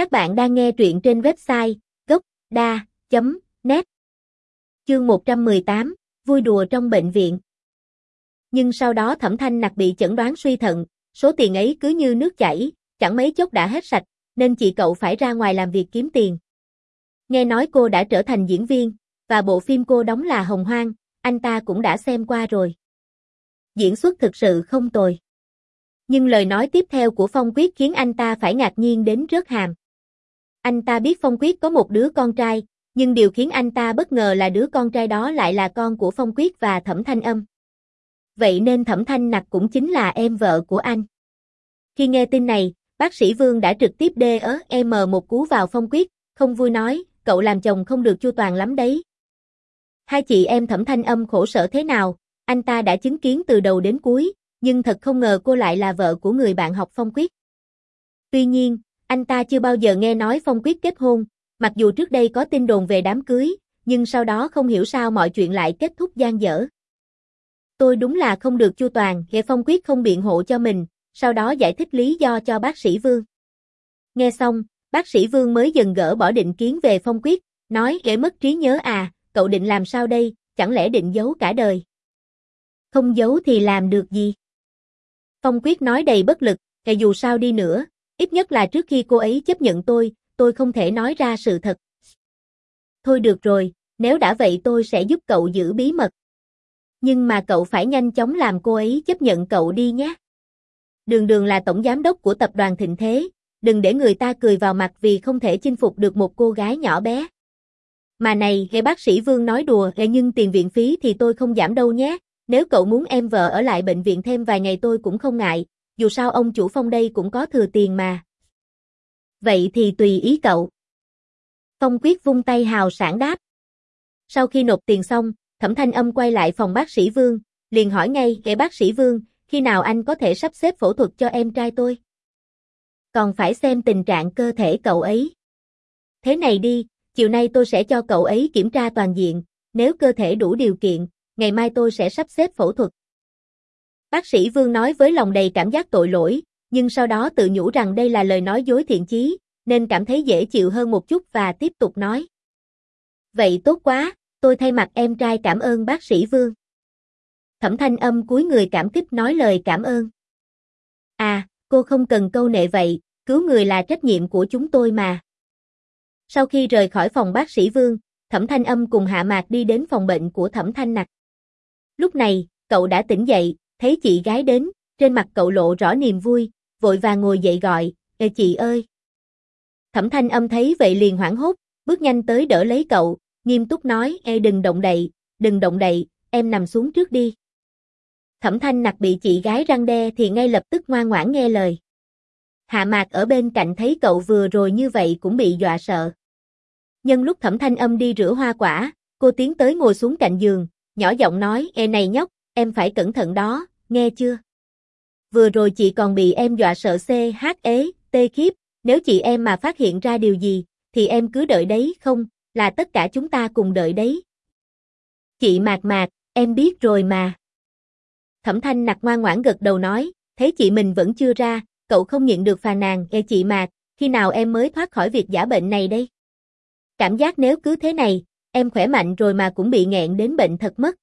Các bạn đang nghe truyện trên website gốc.da.net Chương 118, vui đùa trong bệnh viện. Nhưng sau đó Thẩm Thanh Nặc bị chẩn đoán suy thận, số tiền ấy cứ như nước chảy, chẳng mấy chốc đã hết sạch, nên chị cậu phải ra ngoài làm việc kiếm tiền. Nghe nói cô đã trở thành diễn viên, và bộ phim cô đóng là Hồng Hoang, anh ta cũng đã xem qua rồi. Diễn xuất thực sự không tồi. Nhưng lời nói tiếp theo của Phong Quyết khiến anh ta phải ngạc nhiên đến rớt hàm. Anh ta biết Phong Quyết có một đứa con trai, nhưng điều khiến anh ta bất ngờ là đứa con trai đó lại là con của Phong Quyết và Thẩm Thanh Âm. Vậy nên Thẩm Thanh Nặc cũng chính là em vợ của anh. Khi nghe tin này, bác sĩ Vương đã trực tiếp đê ớ em một cú vào Phong Quyết, không vui nói, cậu làm chồng không được chu toàn lắm đấy. Hai chị em Thẩm Thanh Âm khổ sở thế nào, anh ta đã chứng kiến từ đầu đến cuối, nhưng thật không ngờ cô lại là vợ của người bạn học Phong Quyết. Tuy nhiên, anh ta chưa bao giờ nghe nói Phong Quyết kết hôn, mặc dù trước đây có tin đồn về đám cưới, nhưng sau đó không hiểu sao mọi chuyện lại kết thúc gian dở. Tôi đúng là không được chu toàn, nghe Phong Quyết không biện hộ cho mình, sau đó giải thích lý do cho bác sĩ Vương. Nghe xong, bác sĩ Vương mới dần gỡ bỏ định kiến về Phong Quyết, nói Ghệ mất trí nhớ à, cậu định làm sao đây, chẳng lẽ định giấu cả đời. Không giấu thì làm được gì. Phong Quyết nói đầy bất lực, kể dù sao đi nữa, ít nhất là trước khi cô ấy chấp nhận tôi, tôi không thể nói ra sự thật. Thôi được rồi, nếu đã vậy tôi sẽ giúp cậu giữ bí mật. Nhưng mà cậu phải nhanh chóng làm cô ấy chấp nhận cậu đi nhé. Đường đường là tổng giám đốc của tập đoàn Thịnh Thế, đừng để người ta cười vào mặt vì không thể chinh phục được một cô gái nhỏ bé. Mà này, nghe bác sĩ Vương nói đùa, nhưng tiền viện phí thì tôi không giảm đâu nhé, nếu cậu muốn em vợ ở lại bệnh viện thêm vài ngày tôi cũng không ngại, dù sao ông chủ phong đây cũng có thừa tiền mà. Vậy thì tùy ý cậu. Phong quyết vung tay hào sản đáp. Sau khi nộp tiền xong, thẩm thanh âm quay lại phòng bác sĩ Vương, liền hỏi ngay, kể bác sĩ Vương, khi nào anh có thể sắp xếp phẫu thuật cho em trai tôi? Còn phải xem tình trạng cơ thể cậu ấy. Thế này đi, chiều nay tôi sẽ cho cậu ấy kiểm tra toàn diện, nếu cơ thể đủ điều kiện, ngày mai tôi sẽ sắp xếp phẫu thuật. Bác sĩ Vương nói với lòng đầy cảm giác tội lỗi, nhưng sau đó tự nhủ rằng đây là lời nói dối thiện chí, nên cảm thấy dễ chịu hơn một chút và tiếp tục nói. Vậy tốt quá, tôi thay mặt em trai cảm ơn bác sĩ Vương. Thẩm thanh âm cuối người cảm kích nói lời cảm ơn. À, cô không cần câu nệ vậy, cứu người là trách nhiệm của chúng tôi mà. Sau khi rời khỏi phòng bác sĩ Vương, Thẩm Thanh Âm cùng Hạ Mạc đi đến phòng bệnh của Thẩm Thanh Nặc. Lúc này, cậu đã tỉnh dậy, thấy chị gái đến, trên mặt cậu lộ rõ niềm vui, vội vàng ngồi dậy gọi, Ê chị ơi! Thẩm thanh âm thấy vậy liền hoảng hốt, bước nhanh tới đỡ lấy cậu, nghiêm túc nói, Ê đừng động đậy, đừng động đậy, em nằm xuống trước đi. Thẩm thanh nặc bị chị gái răng đe thì ngay lập tức ngoan ngoãn nghe lời. Hạ mạc ở bên cạnh thấy cậu vừa rồi như vậy cũng bị dọa sợ. Nhân lúc thẩm thanh âm đi rửa hoa quả, cô tiến tới ngồi xuống cạnh giường, nhỏ giọng nói, Ê này nhóc, em phải cẩn thận đó, nghe chưa? Vừa rồi chị còn bị em dọa sợ C H e, ế, tê khiếp, nếu chị em mà phát hiện ra điều gì, thì em cứ đợi đấy không, là tất cả chúng ta cùng đợi đấy. Chị mạc mạc, em biết rồi mà. Thẩm thanh nặc ngoan ngoãn gật đầu nói, thấy chị mình vẫn chưa ra, cậu không nhịn được phàn nàn, e chị mạc, khi nào em mới thoát khỏi việc giả bệnh này đây? Cảm giác nếu cứ thế này, em khỏe mạnh rồi mà cũng bị nghẹn đến bệnh thật mất.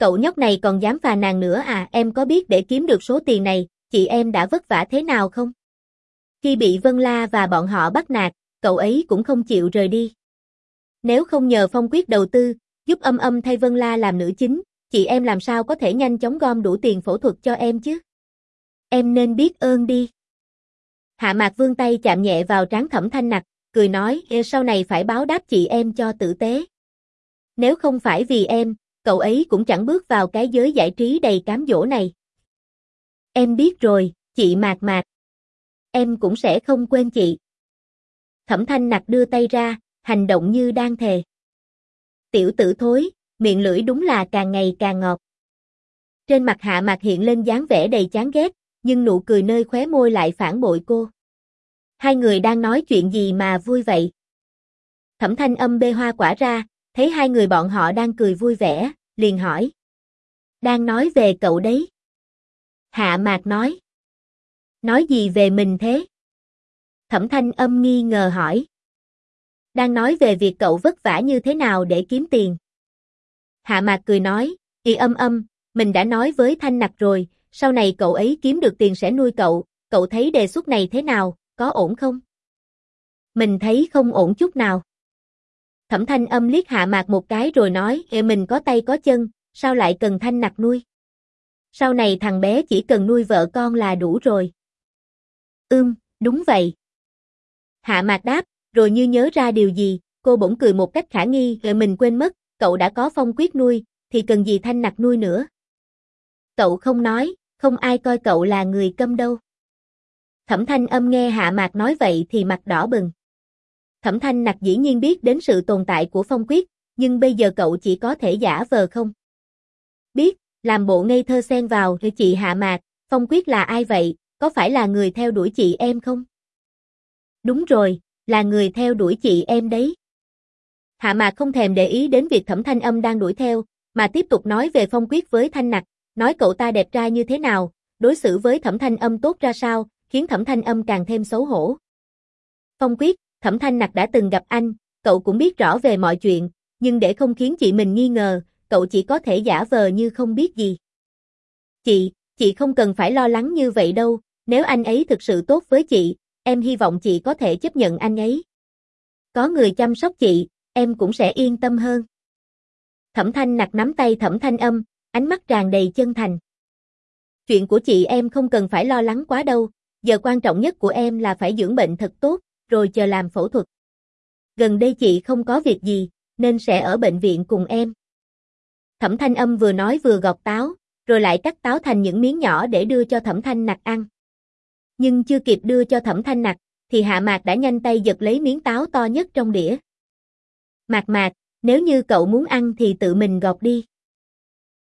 Cậu nhóc này còn dám phà nàng nữa à, em có biết để kiếm được số tiền này, chị em đã vất vả thế nào không? Khi bị Vân La và bọn họ bắt nạt, cậu ấy cũng không chịu rời đi. Nếu không nhờ Phong Quyết đầu tư, giúp âm âm thay Vân La làm nữ chính, chị em làm sao có thể nhanh chóng gom đủ tiền phẫu thuật cho em chứ? Em nên biết ơn đi. Hạ Mạc vương tay chạm nhẹ vào trán thẩm thanh nặc, cười nói, sau này phải báo đáp chị em cho tử tế. Nếu không phải vì em, cậu ấy cũng chẳng bước vào cái giới giải trí đầy cám dỗ này. Em biết rồi, chị Mạc Mạc. Em cũng sẽ không quên chị. Thẩm thanh nặc đưa tay ra, hành động như đang thề. Tiểu tử thối, miệng lưỡi đúng là càng ngày càng ngọt. Trên mặt hạ mạc hiện lên dáng vẻ đầy chán ghét, nhưng nụ cười nơi khóe môi lại phản bội cô. Hai người đang nói chuyện gì mà vui vậy? Thẩm thanh âm bê hoa quả ra, thấy hai người bọn họ đang cười vui vẻ, liền hỏi. Đang nói về cậu đấy. Hạ Mạc nói. Nói gì về mình thế? Thẩm thanh âm nghi ngờ hỏi. Đang nói về việc cậu vất vả như thế nào để kiếm tiền. Hạ mạc cười nói, y âm âm, mình đã nói với thanh nặc rồi, sau này cậu ấy kiếm được tiền sẽ nuôi cậu, cậu thấy đề xuất này thế nào, có ổn không? Mình thấy không ổn chút nào. Thẩm thanh âm liếc hạ mạc một cái rồi nói, Ê mình có tay có chân, sao lại cần thanh nặc nuôi? Sau này thằng bé chỉ cần nuôi vợ con là đủ rồi. Ưm, đúng vậy. Hạ mạc đáp, rồi như nhớ ra điều gì, cô bỗng cười một cách khả nghi, Ê mình quên mất, cậu đã có phong quyết nuôi, thì cần gì thanh nặc nuôi nữa. Cậu không nói, không ai coi cậu là người câm đâu. Thẩm thanh âm nghe hạ mạc nói vậy thì mặt đỏ bừng. Thẩm thanh nặc dĩ nhiên biết đến sự tồn tại của phong quyết, nhưng bây giờ cậu chỉ có thể giả vờ không. Biết, làm bộ ngây thơ xen vào, chị hạ mạc, phong quyết là ai vậy, có phải là người theo đuổi chị em không? Đúng rồi, là người theo đuổi chị em đấy. Hạ mạc không thèm để ý đến việc thẩm thanh âm đang đuổi theo, mà tiếp tục nói về phong quyết với thanh nặc, nói cậu ta đẹp trai như thế nào, đối xử với thẩm thanh âm tốt ra sao, khiến thẩm thanh âm càng thêm xấu hổ. Phong quyết, thẩm thanh nặc đã từng gặp anh, cậu cũng biết rõ về mọi chuyện, nhưng để không khiến chị mình nghi ngờ, cậu chỉ có thể giả vờ như không biết gì. Chị, chị không cần phải lo lắng như vậy đâu, nếu anh ấy thực sự tốt với chị, em hy vọng chị có thể chấp nhận anh ấy. Có người chăm sóc chị, em cũng sẽ yên tâm hơn. Thẩm thanh nặc nắm tay thẩm thanh âm, ánh mắt tràn đầy chân thành. Chuyện của chị em không cần phải lo lắng quá đâu, giờ quan trọng nhất của em là phải dưỡng bệnh thật tốt, rồi chờ làm phẫu thuật. Gần đây chị không có việc gì, nên sẽ ở bệnh viện cùng em. Thẩm thanh âm vừa nói vừa gọt táo, rồi lại cắt táo thành những miếng nhỏ để đưa cho thẩm thanh nặc ăn. Nhưng chưa kịp đưa cho thẩm thanh nặc, thì hạ mạc đã nhanh tay giật lấy miếng táo to nhất trong đĩa. Mạc mạc, nếu như cậu muốn ăn thì tự mình gọt đi.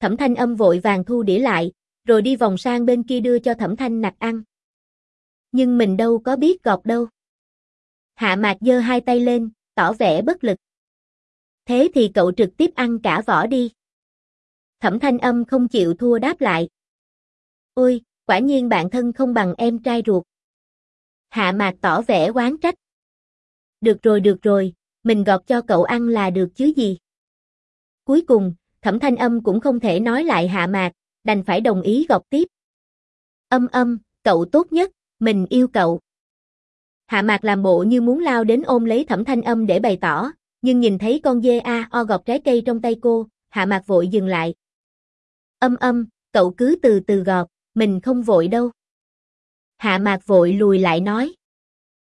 Thẩm thanh âm vội vàng thu đĩa lại, rồi đi vòng sang bên kia đưa cho thẩm thanh nặc ăn. Nhưng mình đâu có biết gọt đâu. Hạ mạc giơ hai tay lên, tỏ vẻ bất lực. Thế thì cậu trực tiếp ăn cả vỏ đi. Thẩm thanh âm không chịu thua đáp lại. Ôi, quả nhiên bạn thân không bằng em trai ruột. Hạ mạc tỏ vẻ oán trách. Được rồi được rồi, mình gọt cho cậu ăn là được chứ gì. Cuối cùng, thẩm thanh âm cũng không thể nói lại hạ mạc, đành phải đồng ý gọt tiếp. Âm âm, cậu tốt nhất, mình yêu cậu. Hạ mạc làm bộ như muốn lao đến ôm lấy thẩm thanh âm để bày tỏ, nhưng nhìn thấy con dê a o gọt trái cây trong tay cô, hạ mạc vội dừng lại. Âm âm, cậu cứ từ từ gọt, mình không vội đâu. Hạ mạc vội lùi lại nói.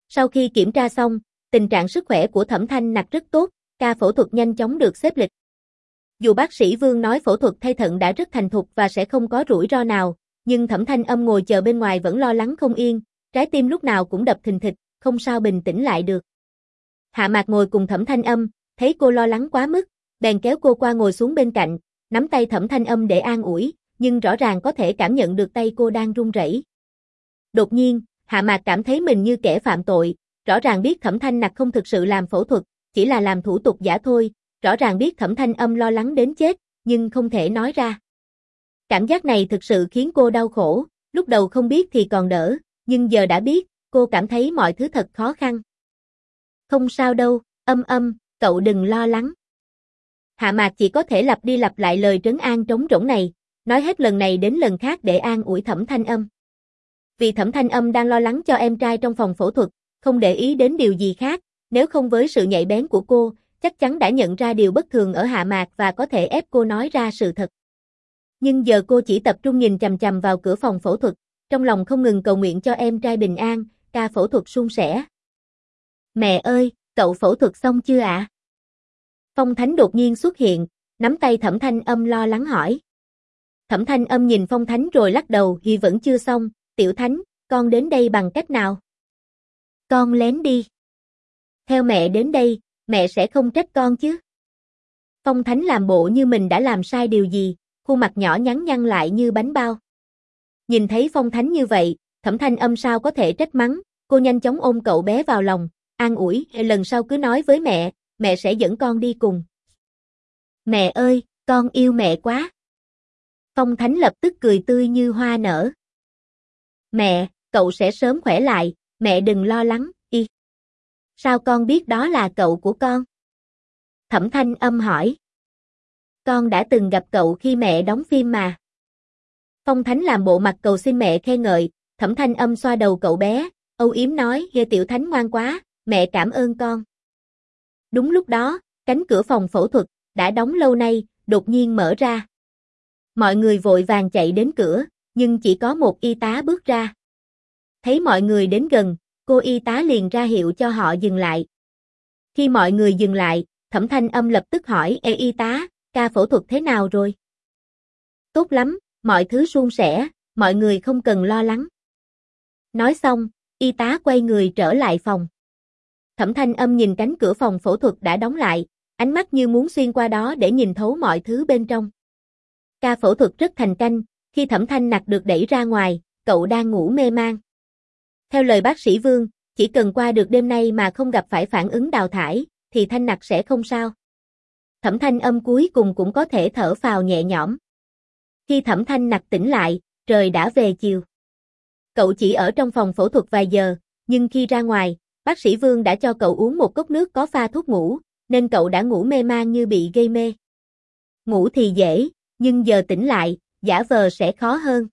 Sau khi kiểm tra xong, tình trạng sức khỏe của thẩm thanh nặc rất tốt, ca phẫu thuật nhanh chóng được xếp lịch. Dù bác sĩ Vương nói phẫu thuật thay thận đã rất thành thục và sẽ không có rủi ro nào, nhưng thẩm thanh âm ngồi chờ bên ngoài vẫn lo lắng không yên, trái tim lúc nào cũng đập thình thịch, không sao bình tĩnh lại được. Hạ mạc ngồi cùng thẩm thanh âm, thấy cô lo lắng quá mức, bèn kéo cô qua ngồi xuống bên cạnh, nắm tay thẩm thanh âm để an ủi, nhưng rõ ràng có thể cảm nhận được tay cô đang run rẩy. Đột nhiên, Hạ Mạc cảm thấy mình như kẻ phạm tội, rõ ràng biết Thẩm Thanh Nặc không thực sự làm phẫu thuật, chỉ là làm thủ tục giả thôi, rõ ràng biết Thẩm Thanh Âm lo lắng đến chết, nhưng không thể nói ra. Cảm giác này thực sự khiến cô đau khổ, lúc đầu không biết thì còn đỡ, nhưng giờ đã biết, cô cảm thấy mọi thứ thật khó khăn. Không sao đâu, âm âm, cậu đừng lo lắng. Hạ Mạc chỉ có thể lặp đi lặp lại lời trấn an trống rỗng này, nói hết lần này đến lần khác để an ủi Thẩm Thanh Âm. Vì Thẩm Thanh Âm đang lo lắng cho em trai trong phòng phẫu thuật, không để ý đến điều gì khác, nếu không với sự nhạy bén của cô, chắc chắn đã nhận ra điều bất thường ở Hạ Mạc và có thể ép cô nói ra sự thật. Nhưng giờ cô chỉ tập trung nhìn chằm chằm vào cửa phòng phẫu thuật, trong lòng không ngừng cầu nguyện cho em trai bình an, ca phẫu thuật suôn sẻ. Mẹ ơi, cậu phẫu thuật xong chưa ạ? Phong Thánh đột nhiên xuất hiện, nắm tay Thẩm Thanh Âm lo lắng hỏi. Thẩm Thanh Âm nhìn Phong Thánh rồi lắc đầu, thì vẫn chưa xong, "Tiểu Thánh, con đến đây bằng cách nào?" "Con lén đi." "Theo mẹ đến đây, mẹ sẽ không trách con chứ?" Phong Thánh làm bộ như mình đã làm sai điều gì, khuôn mặt nhỏ nhắn nhăn lại như bánh bao. Nhìn thấy Phong Thánh như vậy, Thẩm Thanh Âm sao có thể trách mắng, cô nhanh chóng ôm cậu bé vào lòng, an ủi, lần sau cứ nói với mẹ, mẹ sẽ dẫn con đi cùng. Mẹ ơi, con yêu mẹ quá. Phong Thánh lập tức cười tươi như hoa nở. Mẹ, cậu sẽ sớm khỏe lại, mẹ đừng lo lắng, y. Sao con biết đó là cậu của con? Thẩm thanh âm hỏi. Con đã từng gặp cậu khi mẹ đóng phim mà. Phong Thánh làm bộ mặt cầu xin mẹ khen ngợi, thẩm thanh âm xoa đầu cậu bé, âu yếm nói, ghê tiểu thánh ngoan quá, mẹ cảm ơn con. Đúng lúc đó, cánh cửa phòng phẫu thuật, đã đóng lâu nay, đột nhiên mở ra. Mọi người vội vàng chạy đến cửa, nhưng chỉ có một y tá bước ra. Thấy mọi người đến gần, cô y tá liền ra hiệu cho họ dừng lại. Khi mọi người dừng lại, thẩm thanh âm lập tức hỏi Ê y tá, ca phẫu thuật thế nào rồi? Tốt lắm, mọi thứ suôn sẻ, mọi người không cần lo lắng. Nói xong, y tá quay người trở lại phòng. Thẩm thanh âm nhìn cánh cửa phòng phẫu thuật đã đóng lại, ánh mắt như muốn xuyên qua đó để nhìn thấu mọi thứ bên trong. Ca phẫu thuật rất thành canh, khi thẩm thanh nặc được đẩy ra ngoài, cậu đang ngủ mê man. Theo lời bác sĩ Vương, chỉ cần qua được đêm nay mà không gặp phải phản ứng đào thải, thì thanh nặc sẽ không sao. Thẩm thanh âm cuối cùng cũng có thể thở phào nhẹ nhõm. Khi thẩm thanh nặc tỉnh lại, trời đã về chiều. Cậu chỉ ở trong phòng phẫu thuật vài giờ, nhưng khi ra ngoài, bác sĩ Vương đã cho cậu uống một cốc nước có pha thuốc ngủ, nên cậu đã ngủ mê man như bị gây mê. Ngủ thì dễ, nhưng giờ tỉnh lại, giả vờ sẽ khó hơn.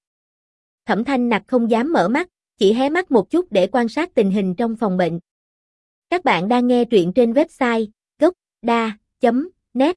Thẩm thanh nặc không dám mở mắt, chỉ hé mắt một chút để quan sát tình hình trong phòng bệnh. Các bạn đang nghe truyện trên website gocda.net